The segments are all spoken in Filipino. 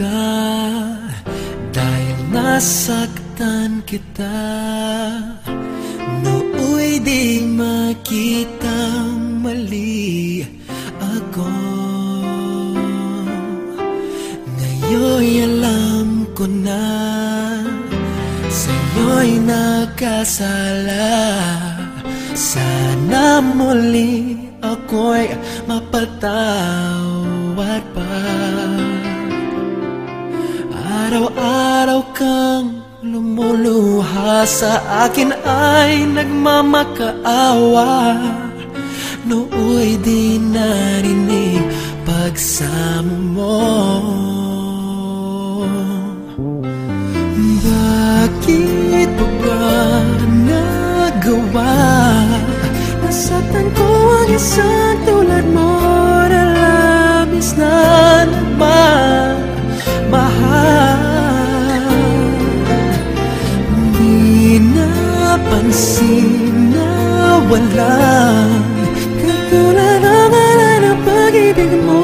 ka Dahil nasaktan kita. Nooy di makita mali ako. Ngayon alam ko na Sa'yo'y nakasala. Sana muli ako'y mapatawad pa. Araw-araw kang lumuluha. Sa akin ay nagmamakaawa. Nooy di narinig pagsamo mo. Bakit mo ba nagawa? Nasaktan ko ang isang walang Katulad ang alay ng pag-ibig mo.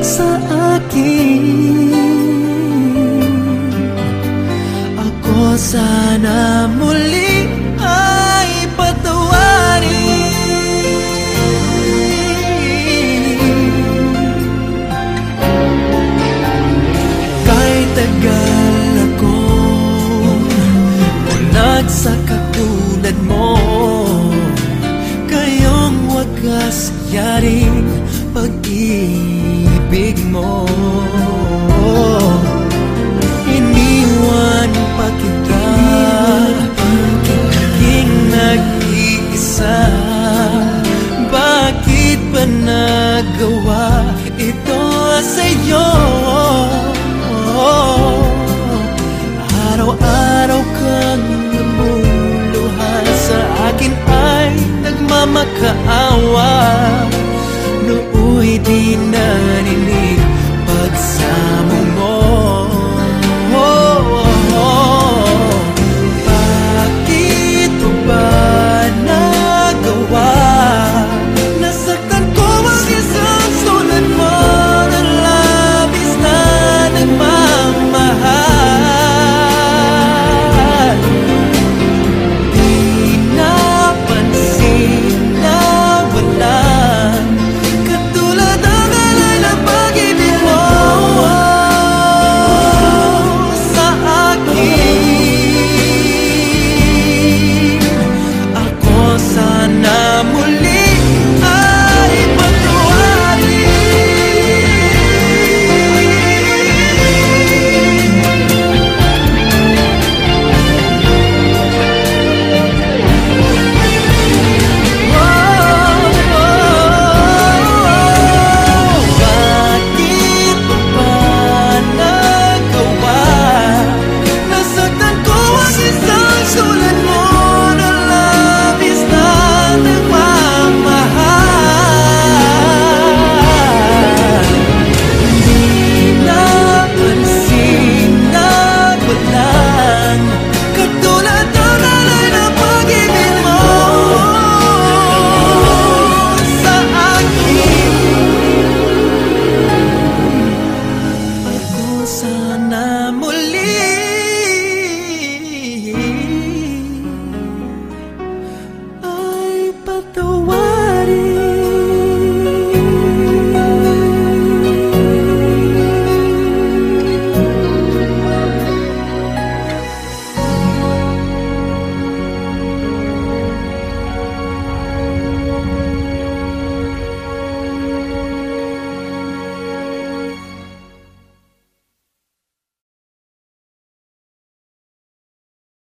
Sa wagas yaring pag-ibig mo. Iniwan pa kita. Aking nag-iisa. Bakit ba nagawa ito sa'yo? Araw-araw ko